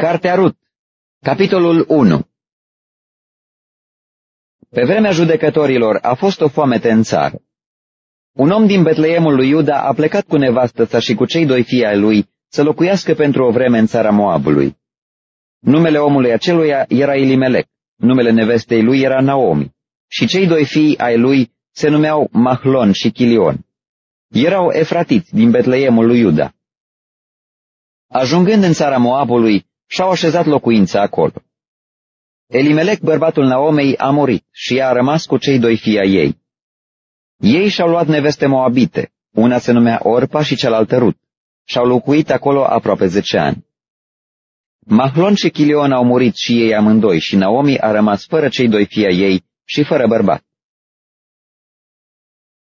Cartea Rut, capitolul 1 Pe vremea judecătorilor a fost o foamete în țară. Un om din Betleemul lui Iuda a plecat cu nevastă sa și cu cei doi fii ai lui să locuiască pentru o vreme în țara Moabului. Numele omului aceluia era Elimelec, numele nevestei lui era Naomi, și cei doi fii ai lui se numeau Mahlon și Chilion. Erau efratiți din Betleemul lui Iuda. Ajungând în țara Moabului, și-au așezat locuința acolo. Elimelec, bărbatul Naomei, a murit și ea a rămas cu cei doi fii ai ei. Ei și-au luat neveste moabite, una se numea Orpa și cealaltă Rut, și-au locuit acolo aproape zece ani. Mahlon și Chilion au murit și ei amândoi și Naomi a rămas fără cei doi fii ai ei și fără bărbat.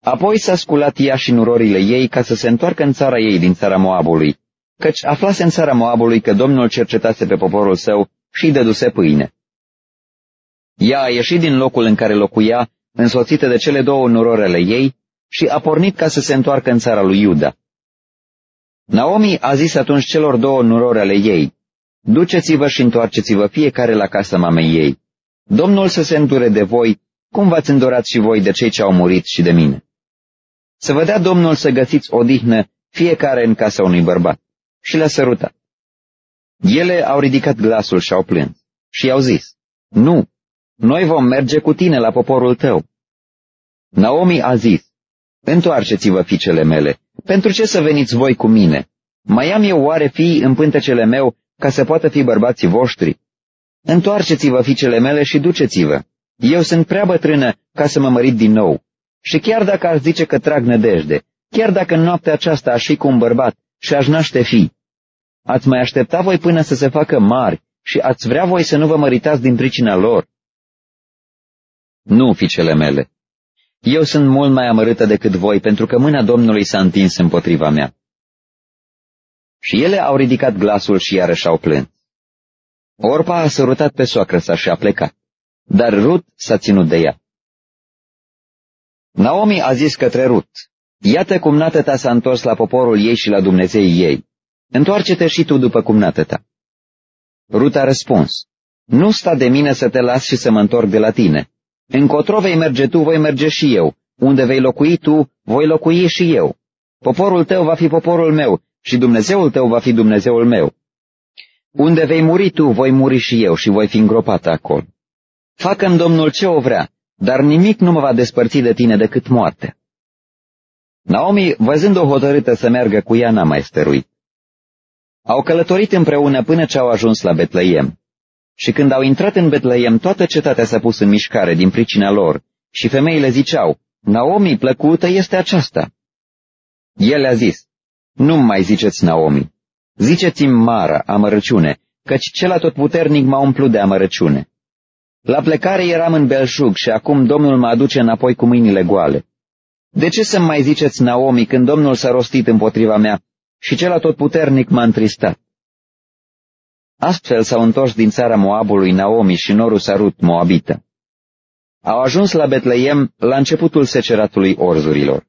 Apoi s-a sculat ea și nurorile ei ca să se întoarcă în țara ei din țara Moabului, căci aflase în țara Moabului că Domnul cercetase pe poporul său și îi dăduse pâine. Ea a ieșit din locul în care locuia, însoțită de cele două nurorele ei, și a pornit ca să se întoarcă în țara lui Iuda. Naomi a zis atunci celor două nurorele ei, Duceți-vă și întoarceți-vă fiecare la casa mamei ei. Domnul să se îndure de voi, cum v-ați îndurat și voi de cei ce au murit și de mine. Să vă dea Domnul să găsiți odihnă fiecare în casa unui bărbat și le-a sărutat. Ele au ridicat glasul și au plâns și i-au zis, Nu, noi vom merge cu tine la poporul tău. Naomi a zis, Întoarceți-vă, fiicele mele, pentru ce să veniți voi cu mine? Mai am eu oare fii în pântecele meu ca să poată fi bărbații voștri? Întoarceți-vă, fiicele mele, și duceți-vă. Eu sunt prea bătrână ca să mă mărit din nou. Și chiar dacă aș zice că trag nădejde, chiar dacă în noaptea aceasta aș fi cu un bărbat și aș naște fi, Ați mai aștepta voi până să se facă mari și ați vrea voi să nu vă măritați din pricina lor? Nu, fiicele mele. Eu sunt mult mai amărâtă decât voi, pentru că mâna Domnului s-a întins împotriva mea. Și ele au ridicat glasul și iarăși au plâns. Orpa a sărutat pe soacră sa și a plecat, dar Rut s-a ținut de ea. Naomi a zis către Rut, Iată cum nată ta s-a întors la poporul ei și la Dumnezeii ei. Întoarce-te și tu după cumnată ta. Rut a răspuns, Nu sta de mine să te las și să mă întorc de la tine. Încotro vei merge tu, voi merge și eu. Unde vei locui tu, voi locui și eu. Poporul tău va fi poporul meu și Dumnezeul tău va fi Dumnezeul meu. Unde vei muri tu, voi muri și eu și voi fi îngropată acolo. Facă-mi Domnul ce o vrea, dar nimic nu mă va despărți de tine decât moarte. Naomi, văzând-o hotărâtă să meargă cu ea, n-a mai stăruit. Au călătorit împreună până ce au ajuns la Betleem. Și când au intrat în Betleem, toată cetatea s-a pus în mișcare din pricina lor și femeile ziceau, Naomi, plăcută este aceasta. El a zis, nu mai ziceți Naomi, ziceți-mi Mara, amărăciune, căci cel atotputernic m-a umplut de amărăciune. La plecare eram în belșug și acum Domnul mă aduce înapoi cu mâinile goale. De ce să mai ziceți Naomi când Domnul s-a rostit împotriva mea și cel atotputernic m-a întristat. Astfel s-au întors din țara Moabului Naomi și Norul Sarut Moabită. Au ajuns la Betleem la începutul seceratului orzurilor.